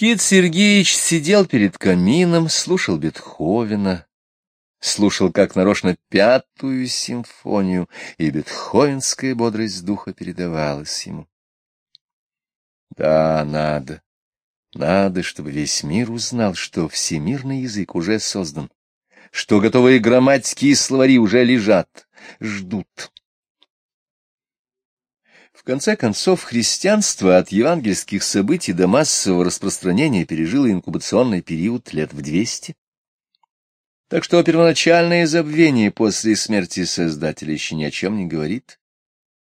Кит Сергеевич сидел перед камином, слушал Бетховена, слушал как нарочно пятую симфонию, и бетховенская бодрость духа передавалась ему. Да, надо, надо, чтобы весь мир узнал, что всемирный язык уже создан, что готовые грамматики и словари уже лежат, ждут. В конце концов, христианство от евангельских событий до массового распространения пережило инкубационный период лет в двести. Так что первоначальное забвение после смерти Создателя еще ни о чем не говорит,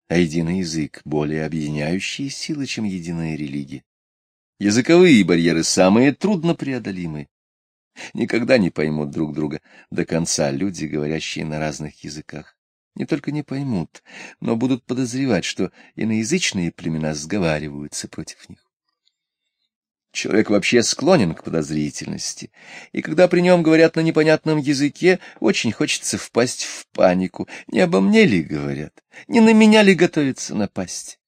а единый язык — более объединяющие силы, чем единая религия. Языковые барьеры самые труднопреодолимые. Никогда не поймут друг друга до конца люди, говорящие на разных языках. Не только не поймут, но будут подозревать, что иноязычные племена сговариваются против них. Человек вообще склонен к подозрительности, и когда при нем говорят на непонятном языке, очень хочется впасть в панику. Не обо мне ли говорят? Не на меня ли готовится напасть?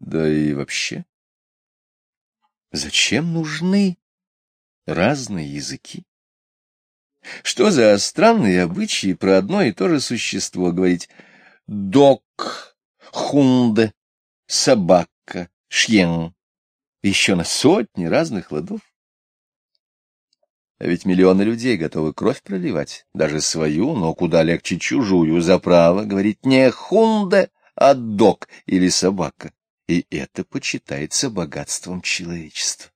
Да и вообще, зачем нужны разные языки? Что за странные обычаи про одно и то же существо говорить «док», «хунде», «собака», «шьен»? еще на сотни разных ладов. А ведь миллионы людей готовы кровь проливать, даже свою, но куда легче чужую, за право говорить не хунда, а док или собака. И это почитается богатством человечества.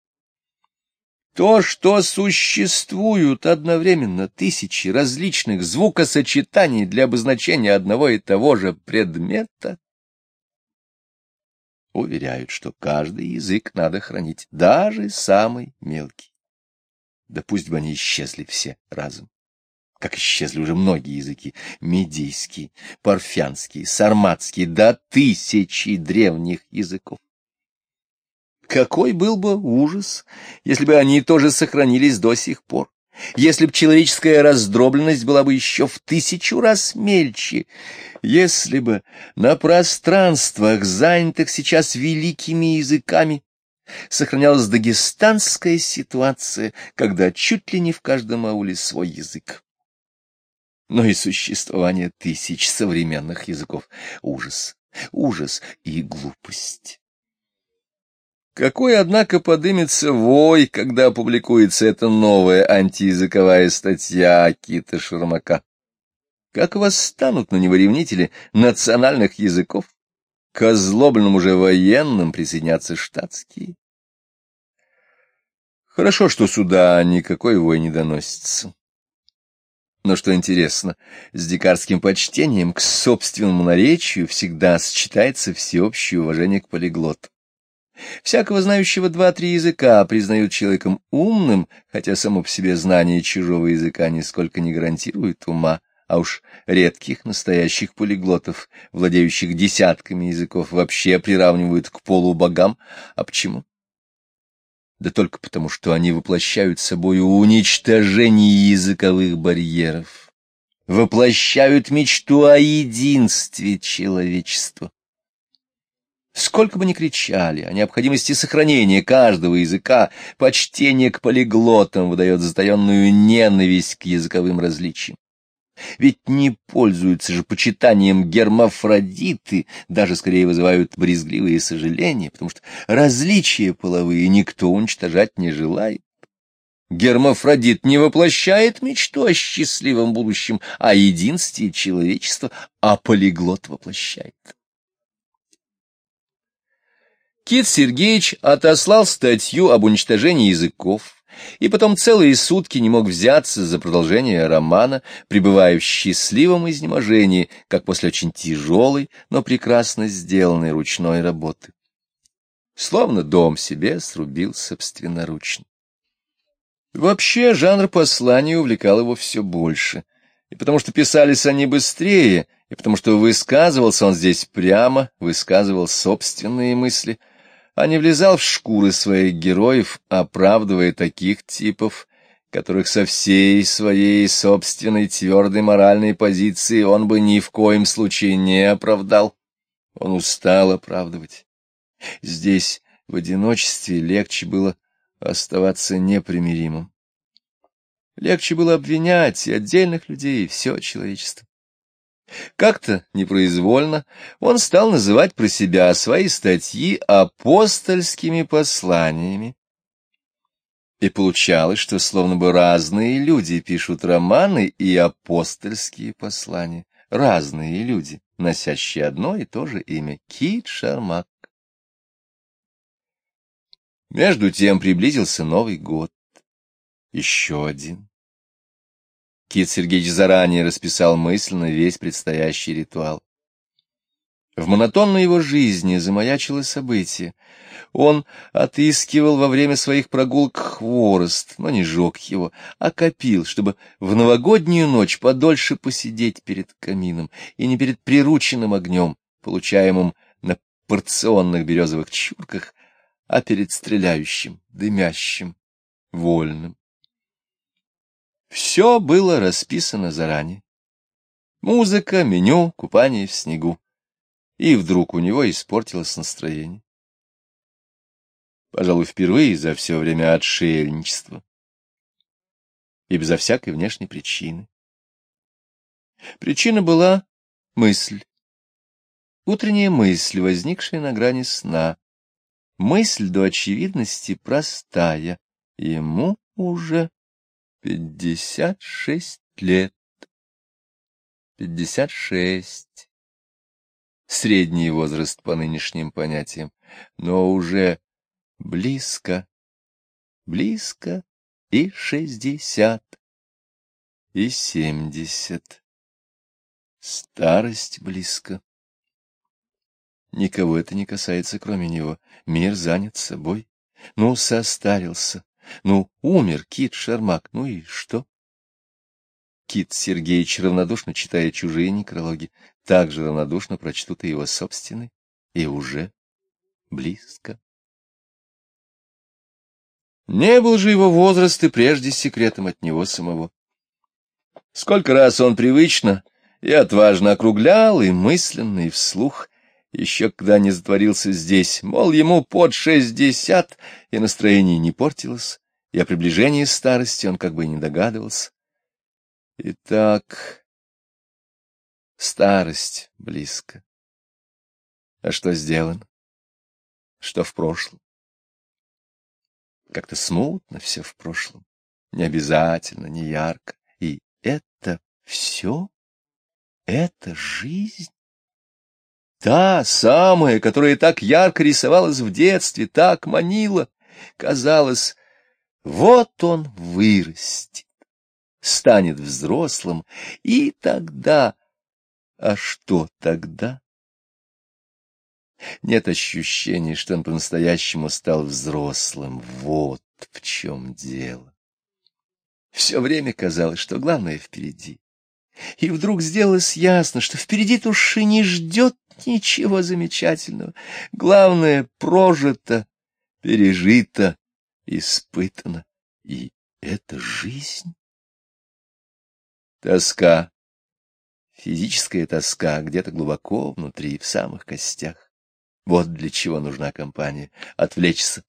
То, что существуют одновременно тысячи различных звукосочетаний для обозначения одного и того же предмета, уверяют, что каждый язык надо хранить, даже самый мелкий. Да пусть бы они исчезли все разом, как исчезли уже многие языки — медийский, парфянский, сарматский, до тысячи древних языков. Какой был бы ужас, если бы они тоже сохранились до сих пор если б человеческая раздробленность была бы еще в тысячу раз мельче, если бы на пространствах, занятых сейчас великими языками, сохранялась дагестанская ситуация, когда чуть ли не в каждом ауле свой язык. Но и существование тысяч современных языков — ужас, ужас и глупость. Какой, однако, подымется вой, когда опубликуется эта новая антиязыковая статья Кита Шермака? Как восстанут на него ревнители национальных языков? К озлобленным уже военным присоединятся штатские. Хорошо, что сюда никакой вой не доносится. Но что интересно, с дикарским почтением к собственному наречию всегда сочетается всеобщее уважение к полиглоту. Всякого знающего два-три языка признают человеком умным, хотя само по себе знание чужого языка нисколько не гарантирует ума, а уж редких настоящих полиглотов, владеющих десятками языков, вообще приравнивают к полубогам. А почему? Да только потому, что они воплощают собою уничтожение языковых барьеров, воплощают мечту о единстве человечества. Сколько бы ни кричали о необходимости сохранения каждого языка, почтение к полиглотам выдает затаенную ненависть к языковым различиям. Ведь не пользуются же почитанием гермафродиты, даже скорее вызывают брезгливые сожаления, потому что различия половые никто уничтожать не желает. Гермафродит не воплощает мечту о счастливом будущем, о единстве человечества, а полиглот воплощает. Кит Сергеевич отослал статью об уничтожении языков, и потом целые сутки не мог взяться за продолжение романа, пребывая в счастливом изнеможении, как после очень тяжелой, но прекрасно сделанной ручной работы. Словно дом себе срубил собственноручно. Вообще жанр послания увлекал его все больше, и потому что писались они быстрее, и потому что высказывался он здесь прямо, высказывал собственные мысли — а не влезал в шкуры своих героев, оправдывая таких типов, которых со всей своей собственной твердой моральной позиции он бы ни в коем случае не оправдал. Он устал оправдывать. Здесь в одиночестве легче было оставаться непримиримым. Легче было обвинять и отдельных людей, и все человечество. Как-то непроизвольно он стал называть про себя свои статьи апостольскими посланиями. И получалось, что словно бы разные люди пишут романы и апостольские послания. Разные люди, носящие одно и то же имя — Кит Шармак. Между тем приблизился Новый год. Еще один. Кит Сергеевич заранее расписал мысленно весь предстоящий ритуал. В монотонной его жизни замаячило событие. Он отыскивал во время своих прогулок хворост, но не жег его, а копил, чтобы в новогоднюю ночь подольше посидеть перед камином и не перед прирученным огнем, получаемым на порционных березовых чурках, а перед стреляющим, дымящим, вольным. Все было расписано заранее. Музыка, меню, купание в снегу. И вдруг у него испортилось настроение. Пожалуй, впервые за все время отшельничества. И безо всякой внешней причины. Причина была мысль. Утренняя мысль, возникшая на грани сна. Мысль до очевидности простая. Ему уже Пятьдесят шесть лет. Пятьдесят шесть. Средний возраст по нынешним понятиям, но уже близко, близко и шестьдесят, и семьдесят. Старость близко. Никого это не касается, кроме него. Мир занят собой. Ну, состарился, ну, умер Кит Шармак, ну и что? Кит Сергеевич равнодушно читает чужие некрологи, так же равнодушно прочтут и его собственный, и уже близко. Не был же его возраст и прежде секретом от него самого. Сколько раз он привычно и отважно округлял, и мысленно, и вслух, еще когда не затворился здесь, мол, ему под шестьдесят, и настроение не портилось, и о приближении старости он как бы не догадывался. Итак, старость близко. А что сделано? Что в прошлом? Как-то смутно все в прошлом, не обязательно, не ярко. И это все? Это жизнь? Та самая, которая так ярко рисовалась в детстве, так манила, казалось, вот он вырастет, станет взрослым, и тогда... А что тогда? Нет ощущения, что он по-настоящему стал взрослым. Вот в чем дело. Все время казалось, что главное впереди. И вдруг сделалось ясно, что впереди-то уж и не ждет ничего замечательного. Главное прожито, пережито, испытано, и это жизнь. Тоска, физическая тоска где-то глубоко внутри, в самых костях. Вот для чего нужна компания — отвлечься,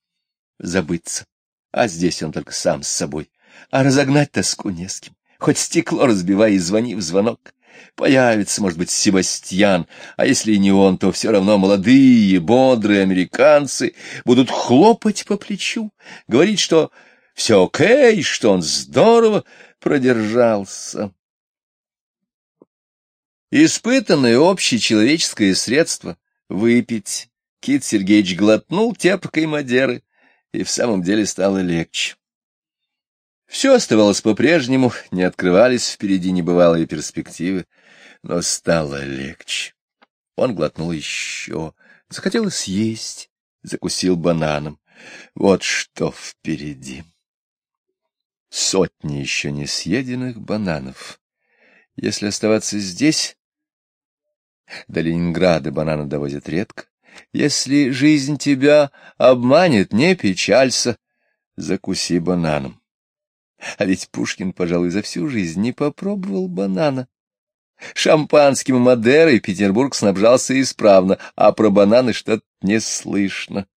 забыться. А здесь он только сам с собой. А разогнать тоску не с кем. Хоть стекло разбивай и звони в звонок. Появится, может быть, Себастьян, а если и не он, то все равно молодые, бодрые американцы будут хлопать по плечу, говорить, что все окей, что он здорово продержался. Испытанное общечеловеческое средство — выпить. Кит Сергеевич глотнул тепкой Мадеры, и в самом деле стало легче. Все оставалось по-прежнему, не открывались впереди небывалые перспективы, но стало легче. Он глотнул еще, захотелось съесть, закусил бананом. Вот что впереди. Сотни еще не съеденных бананов. Если оставаться здесь... До Ленинграда бананы довозят редко. Если жизнь тебя обманет, не печалься, закуси бананом. А ведь Пушкин, пожалуй, за всю жизнь не попробовал банана. Шампанским Мадерой Петербург снабжался исправно, а про бананы что-то не слышно.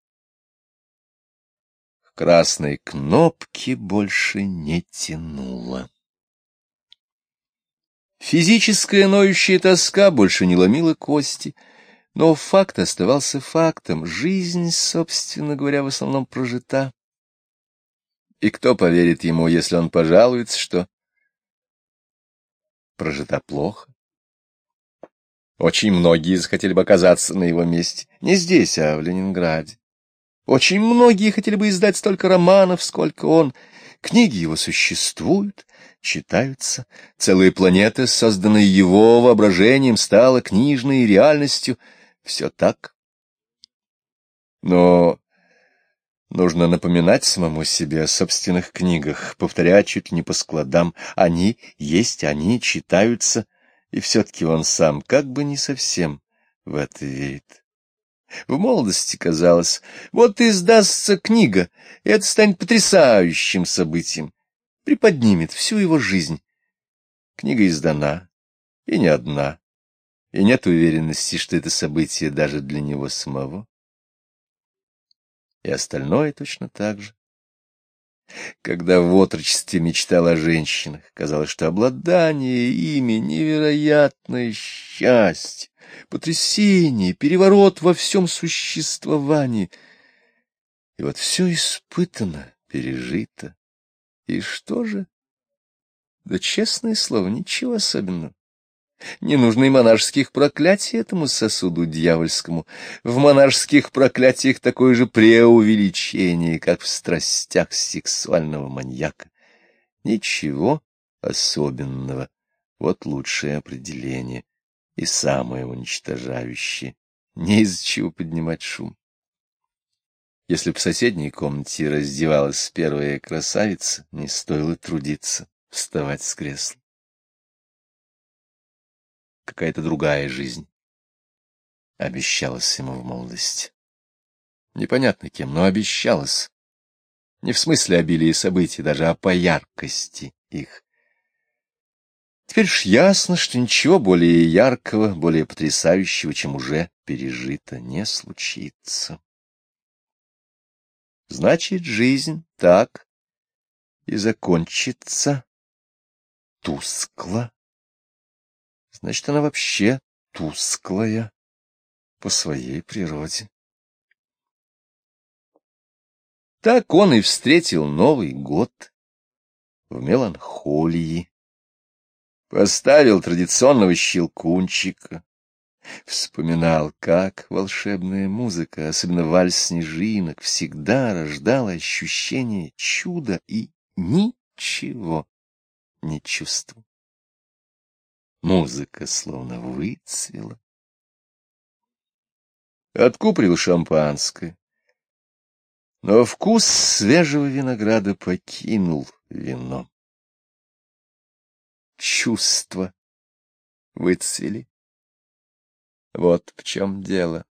красной кнопки больше не тянуло. Физическая ноющая тоска больше не ломила кости, но факт оставался фактом. Жизнь, собственно говоря, в основном прожита. И кто поверит ему, если он пожалуется, что прожита плохо? Очень многие захотели бы оказаться на его месте. Не здесь, а в Ленинграде. Очень многие хотели бы издать столько романов, сколько он. Книги его существуют, читаются. Целая планета, созданная его воображением, стала книжной реальностью. Все так. Но нужно напоминать самому себе о собственных книгах, повторять чуть ли не по складам. Они есть, они читаются, и все-таки он сам как бы не совсем в это верит. В молодости казалось, вот издастся книга, и это станет потрясающим событием, приподнимет всю его жизнь. Книга издана, и не одна, и нет уверенности, что это событие даже для него самого. И остальное точно так же. Когда в отрочестве мечтал о женщинах, казалось, что обладание ими — невероятное счастье потрясение, переворот во всем существовании. И вот все испытано, пережито. И что же? Да, честное слово, ничего особенного. Не нужны монашеских проклятий этому сосуду дьявольскому. В монашеских проклятиях такое же преувеличение, как в страстях сексуального маньяка. Ничего особенного. Вот лучшее определение и самое уничтожающее. Не из чего поднимать шум. Если в соседней комнате раздевалась первая красавица, не стоило трудиться вставать с кресла. Какая-то другая жизнь обещалась ему в молодости. Непонятно кем, но обещалась. Не в смысле обилия событий, даже а по яркости их. Теперь ж ясно, что ничего более яркого, более потрясающего, чем уже пережито, не случится. Значит, жизнь так и закончится тускло. Значит, она вообще тусклая по своей природе. Так он и встретил Новый год в меланхолии поставил традиционного щелкунчика, вспоминал, как волшебная музыка, особенно вальс снежинок, всегда рождала ощущение чуда и ничего не чувствовал. Музыка словно выцвела. Откуприл шампанское, но вкус свежего винограда покинул вино чувства выцвели. Вот в чем дело.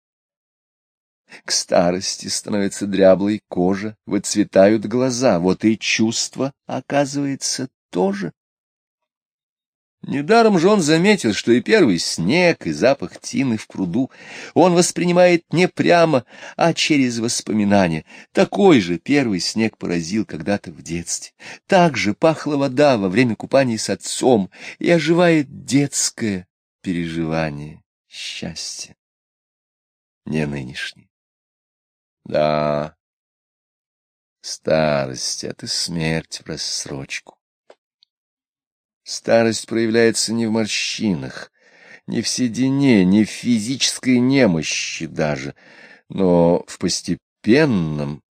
К старости становится дряблой кожа, выцветают глаза, вот и чувства, оказывается, тоже. Недаром же он заметил, что и первый снег, и запах тины в пруду он воспринимает не прямо, а через воспоминания. Такой же первый снег поразил когда-то в детстве. Так же пахла вода во время купания с отцом, и оживает детское переживание счастья. Не нынешнее. Да, старость — это смерть в рассрочку. Старость проявляется не в морщинах, не в седине, не в физической немощи даже, но в постепенном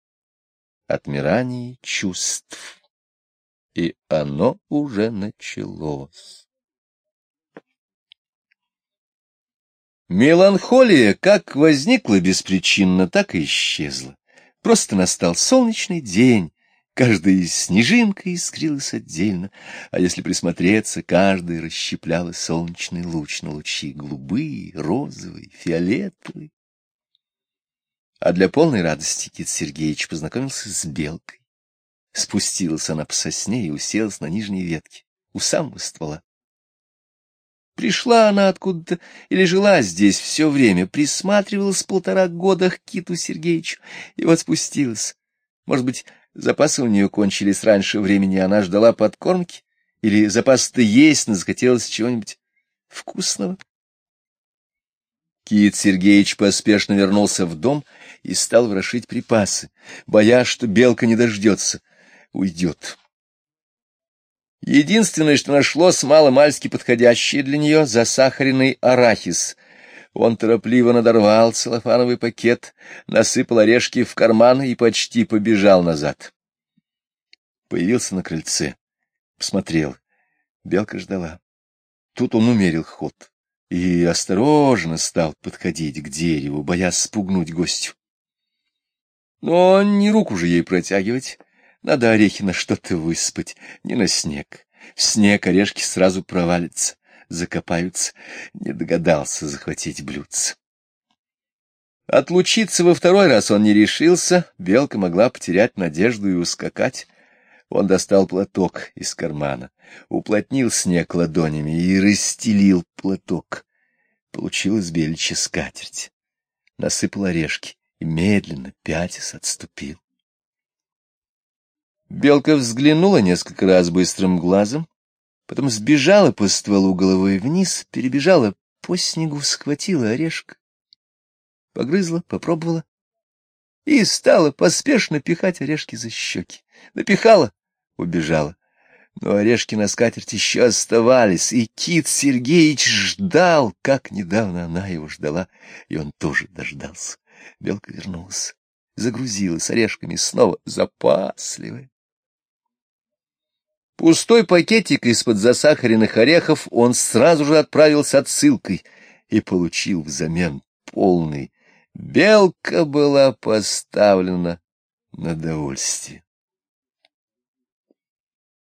отмирании чувств. И оно уже началось. Меланхолия как возникла беспричинно, так и исчезла. Просто настал солнечный день, Каждая снежинка искрилась отдельно, а если присмотреться, каждая расщепляла солнечный луч на лучи голубые, розовые, фиолетовые. А для полной радости Кит Сергеевич познакомился с белкой. Спустилась она по сосне и уселась на нижней ветке, у самого ствола. Пришла она откуда-то или жила здесь все время, присматривалась полтора года к Киту Сергеевичу, и вот спустилась. Может быть, Запасы у нее кончились раньше времени, она ждала подкормки, или запас-то есть, но захотелось чего-нибудь вкусного. Кит Сергеевич поспешно вернулся в дом и стал ворошить припасы, боясь, что белка не дождется, уйдет. Единственное, что нашлось маломальски подходящее для нее, засахаренный арахис — он торопливо надорвал целлофановый пакет, насыпал орешки в карман и почти побежал назад. Появился на крыльце, посмотрел. Белка ждала. Тут он умерил ход и осторожно стал подходить к дереву, боясь спугнуть гостю. Но не руку же ей протягивать, надо орехи на что-то выспать, не на снег. В снег орешки сразу провалятся закопаются, не догадался захватить блюдце. Отлучиться во второй раз он не решился, белка могла потерять надежду и ускакать. Он достал платок из кармана, уплотнил снег ладонями и расстелил платок. Получилась беличья скатерть. Насыпал орешки и медленно, пятясь, отступил. Белка взглянула несколько раз быстрым глазом, потом сбежала по стволу головой вниз, перебежала по снегу, схватила орешек, погрызла, попробовала и стала поспешно пихать орешки за щеки. Напихала, убежала. Но орешки на скатерть еще оставались, и Кит Сергеевич ждал, как недавно она его ждала, и он тоже дождался. Белка вернулась, загрузилась орешками снова запасливая. Пустой пакетик из-под засахаренных орехов он сразу же отправил с отсылкой и получил взамен полный. Белка была поставлена на довольствие.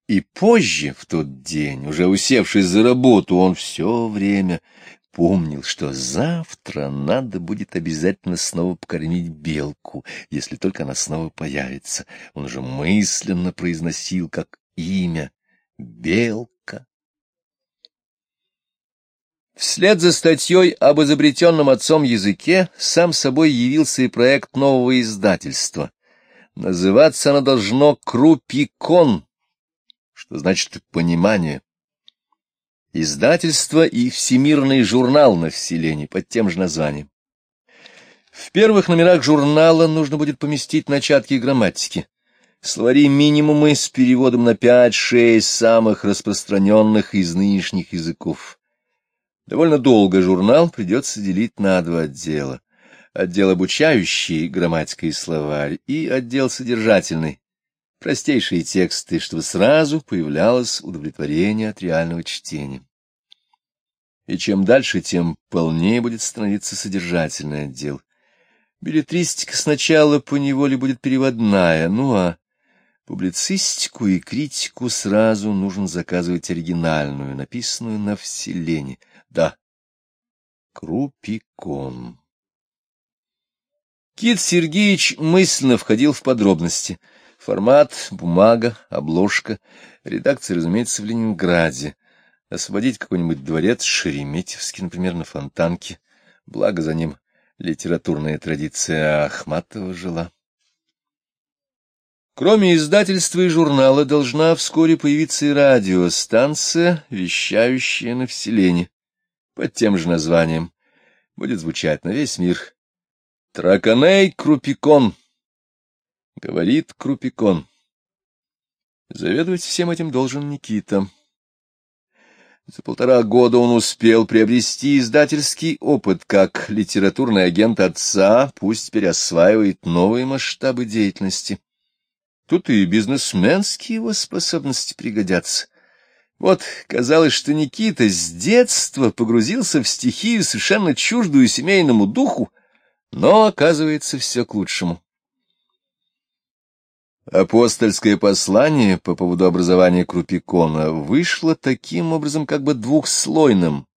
И позже, в тот день, уже усевшись за работу, он все время помнил, что завтра надо будет обязательно снова покормить белку, если только она снова появится. Он уже мысленно произносил, как имя Белка. Вслед за статьей об изобретенном отцом языке сам собой явился и проект нового издательства. Называться оно должно «Крупикон», что значит «понимание». Издательство и всемирный журнал на вселении под тем же названием. В первых номерах журнала нужно будет поместить начатки грамматики словари минимумы с переводом на пять-шесть самых распространенных из нынешних языков. Довольно долго журнал придется делить на два отдела. Отдел обучающий, грамматика и словарь, и отдел содержательный, простейшие тексты, чтобы сразу появлялось удовлетворение от реального чтения. И чем дальше, тем полнее будет становиться содержательный отдел. Билетристика сначала поневоле будет переводная, ну а Публицистику и критику сразу нужно заказывать оригинальную, написанную на вселенной. Да, Крупикон. Кит Сергеевич мысленно входил в подробности. Формат, бумага, обложка. Редакция, разумеется, в Ленинграде. Освободить какой-нибудь дворец Шереметьевский, например, на Фонтанке. Благо за ним литературная традиция Ахматова жила. Кроме издательства и журнала должна вскоре появиться и радиостанция, вещающая на вселенной, под тем же названием. Будет звучать на весь мир. Траканей Крупикон. Говорит Крупикон. Заведовать всем этим должен Никита. За полтора года он успел приобрести издательский опыт как литературный агент отца, пусть теперь осваивает новые масштабы деятельности. Тут и бизнесменские его способности пригодятся. Вот казалось, что Никита с детства погрузился в стихию, совершенно чуждую семейному духу, но, оказывается, все к лучшему. Апостольское послание по поводу образования Крупикона вышло таким образом как бы двухслойным,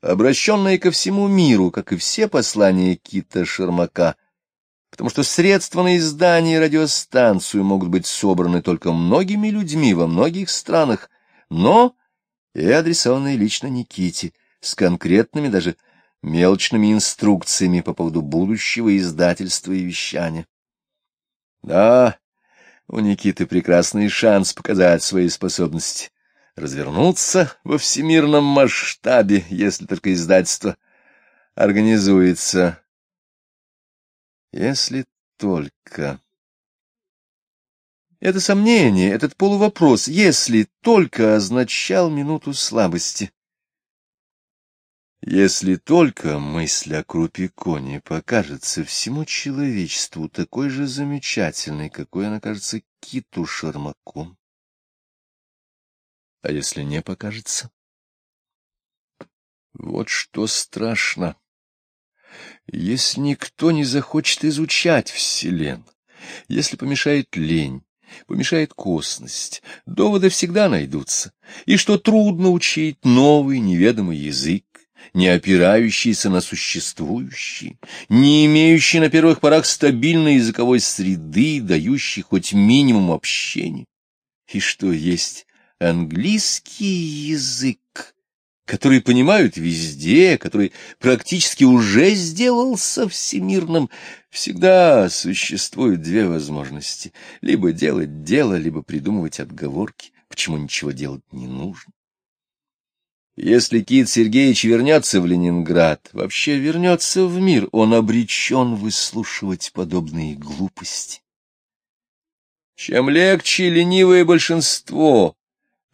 обращенное ко всему миру, как и все послания Кита Шермака — потому что средства на издание радиостанцию могут быть собраны только многими людьми во многих странах, но и адресованные лично Никите, с конкретными даже мелочными инструкциями по поводу будущего издательства и вещания. Да, У Никиты прекрасный шанс показать свои способности. Развернуться во всемирном масштабе, если только издательство организуется. Если только... Это сомнение, этот полувопрос, если только означал минуту слабости. Если только мысль о Крупиконе покажется всему человечеству такой же замечательной, какой она кажется киту Шармаком. А если не покажется? Вот что страшно. Если никто не захочет изучать Вселенную, если помешает лень, помешает косность, доводы всегда найдутся, и что трудно учить новый неведомый язык, не опирающийся на существующий, не имеющий на первых порах стабильной языковой среды, дающий хоть минимум общения, и что есть английский язык, который понимают везде, который практически уже сделался всемирным, всегда существуют две возможности — либо делать дело, либо придумывать отговорки, почему ничего делать не нужно. Если Кит Сергеевич вернется в Ленинград, вообще вернется в мир, он обречен выслушивать подобные глупости. Чем легче ленивое большинство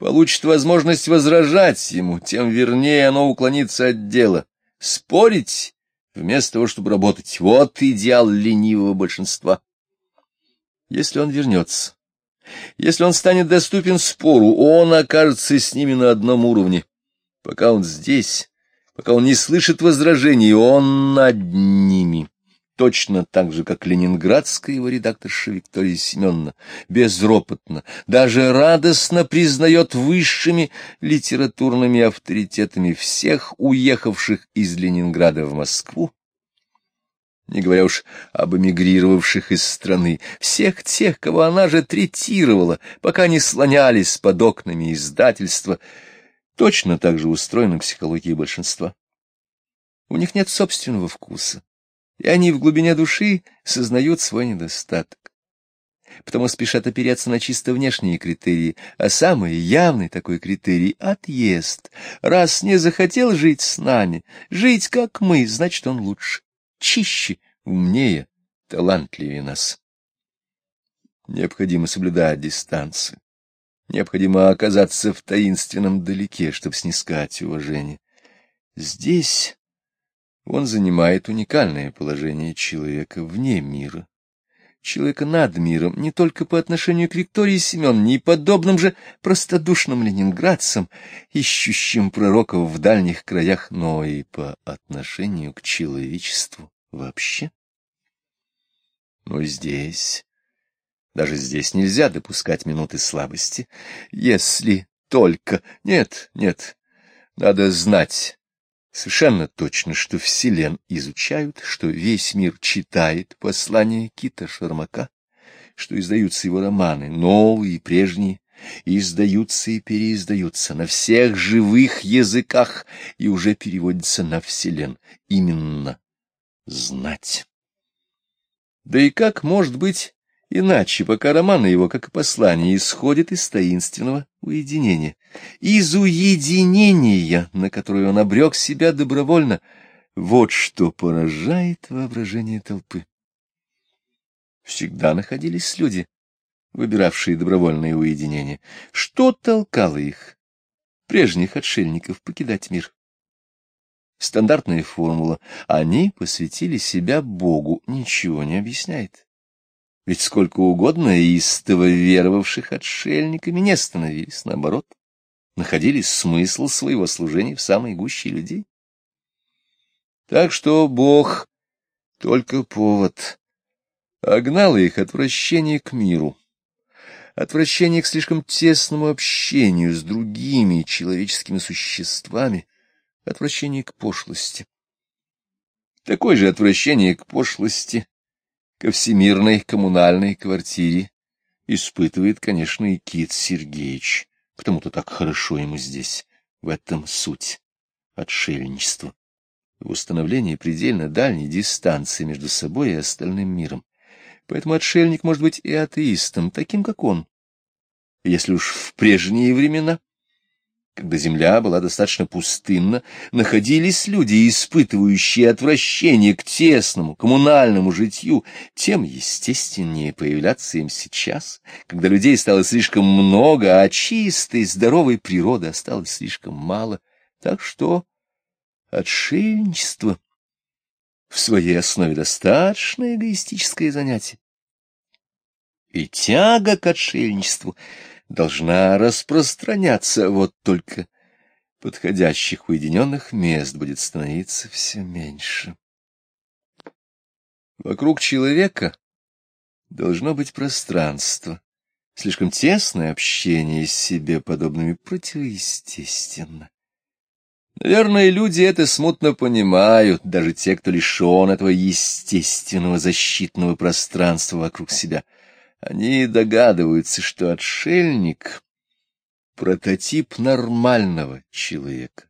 получит возможность возражать ему, тем вернее оно уклонится от дела. Спорить вместо того, чтобы работать. Вот идеал ленивого большинства. Если он вернется, если он станет доступен спору, он окажется с ними на одном уровне. Пока он здесь, пока он не слышит возражений, он над ними точно так же, как ленинградская его редакторша Виктория Семеновна, безропотно, даже радостно признает высшими литературными авторитетами всех уехавших из Ленинграда в Москву, не говоря уж об эмигрировавших из страны, всех тех, кого она же третировала, пока не слонялись под окнами издательства, точно так же устроена психология большинства. У них нет собственного вкуса и они в глубине души сознают свой недостаток. Потому спешат опереться на чисто внешние критерии, а самый явный такой критерий — отъезд. Раз не захотел жить с нами, жить как мы, значит, он лучше, чище, умнее, талантливее нас. Необходимо соблюдать дистанцию. Необходимо оказаться в таинственном далеке, чтобы снискать уважение. Здесь он занимает уникальное положение человека вне мира, человека над миром, не только по отношению к Виктории Семеновне и подобным же простодушным ленинградцам, ищущим пророков в дальних краях, но и по отношению к человечеству вообще. Но здесь, даже здесь нельзя допускать минуты слабости, если только... Нет, нет, надо знать Совершенно точно, что Вселен изучают, что весь мир читает послания Кита Шармака, что издаются его романы, новые и прежние, издаются и переиздаются на всех живых языках и уже переводятся на Вселен. Именно знать. Да и как может быть Иначе, пока романы его, как и послания, исходят из таинственного уединения, из уединения, на которое он обрек себя добровольно, вот что поражает воображение толпы. Всегда находились люди, выбиравшие добровольное уединение. Что толкало их, прежних отшельников, покидать мир? Стандартная формула «они посвятили себя Богу» ничего не объясняет. Ведь сколько угодно истово веровавших отшельниками не становились, наоборот, находили смысл своего служения в самой гуще людей. Так что Бог — только повод. Огнало их отвращение к миру, отвращение к слишком тесному общению с другими человеческими существами, отвращение к пошлости. Такое же отвращение к пошлости ко всемирной коммунальной квартире испытывает, конечно, и Кит Сергеевич, потому-то так хорошо ему здесь, в этом суть отшельничества, в установлении предельно дальней дистанции между собой и остальным миром. Поэтому отшельник может быть и атеистом, таким, как он. Если уж в прежние времена когда земля была достаточно пустынна, находились люди, испытывающие отвращение к тесному коммунальному житью, тем естественнее появляться им сейчас, когда людей стало слишком много, а чистой, здоровой природы осталось слишком мало. Так что отшельничество в своей основе достаточно эгоистическое занятие. И тяга к отшельничеству — должна распространяться, вот только подходящих уединенных мест будет становиться все меньше. Вокруг человека должно быть пространство. Слишком тесное общение с себе подобными противоестественно. Наверное, люди это смутно понимают, даже те, кто лишен этого естественного защитного пространства вокруг себя — они догадываются, что отшельник — прототип нормального человека,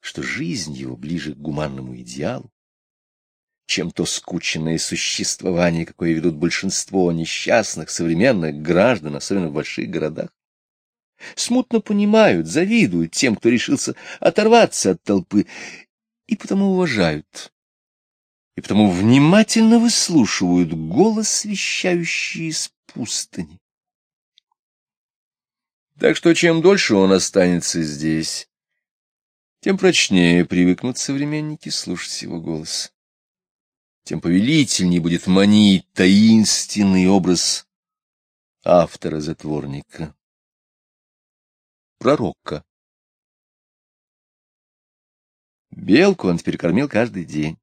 что жизнь его ближе к гуманному идеалу, чем то скученное существование, какое ведут большинство несчастных современных граждан, особенно в больших городах. Смутно понимают, завидуют тем, кто решился оторваться от толпы, и потому уважают и потому внимательно выслушивают голос, вещающий из пустыни. Так что чем дольше он останется здесь, тем прочнее привыкнут современники слушать его голос. Тем повелительней будет манить таинственный образ автора-затворника, пророка. Белку он теперь кормил каждый день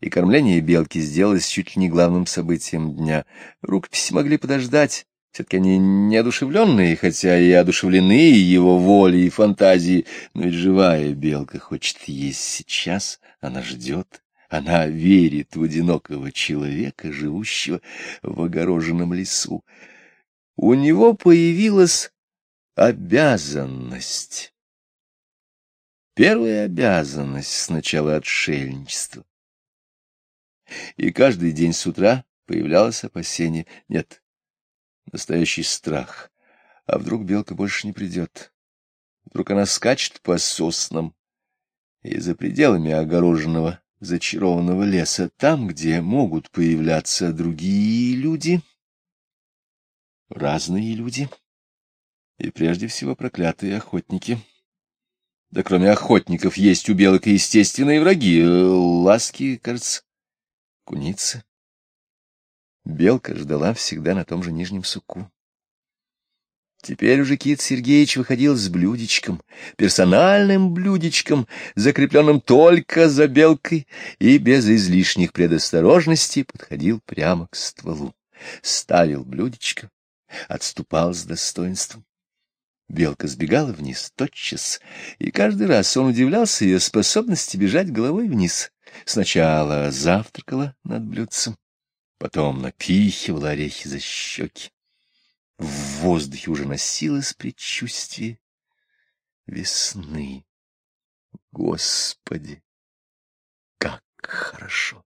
и кормление белки сделалось чуть ли не главным событием дня. Рукописи могли подождать, все-таки они неодушевленные, хотя и одушевлены его волей и фантазией, но ведь живая белка хочет есть сейчас, она ждет, она верит в одинокого человека, живущего в огороженном лесу. У него появилась обязанность. Первая обязанность сначала отшельничества. И каждый день с утра появлялось опасение. Нет, настоящий страх. А вдруг белка больше не придет? Вдруг она скачет по соснам и за пределами огороженного, зачарованного леса, там, где могут появляться другие люди, разные люди, и прежде всего проклятые охотники. Да кроме охотников есть у белок естественные враги, ласки, кажется, куница. Белка ждала всегда на том же нижнем суку. Теперь уже Кит Сергеевич выходил с блюдечком, персональным блюдечком, закрепленным только за белкой, и без излишних предосторожностей подходил прямо к стволу. Ставил блюдечко, отступал с достоинством. Белка сбегала вниз тотчас, и каждый раз он удивлялся ее способности бежать головой вниз. Сначала завтракала над блюдцем, потом напихивала орехи за щеки. В воздухе уже носилось предчувствие весны. Господи, как хорошо!